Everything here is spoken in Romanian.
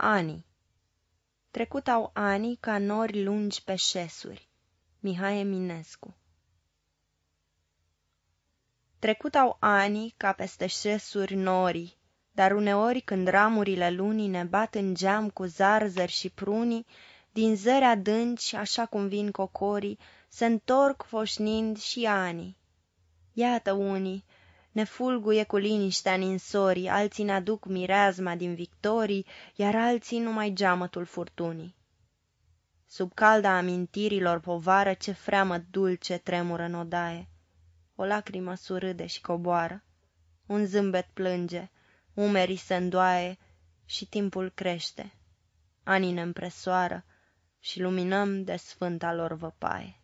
Ani Trecut au ani ca nori lungi pe șesuri. Mihai Eminescu Trecut au ani ca peste șesuri norii, dar uneori când ramurile lunii ne bat în geam cu zarzări și prunii, din zări adânci, așa cum vin cocorii, se întorc foșnind și anii. Iată unii, ne fulguie cu liniștea ninsorii, alții ne aduc mireazma din victorii, iar alții numai geamătul furtunii. Sub calda amintirilor povară, ce freamă dulce tremură în odaie. O lacrimă surâde și coboară, un zâmbet plânge, umerii se îndoaie și timpul crește. Anii ne împresoară și luminăm de sfânta lor văpaie.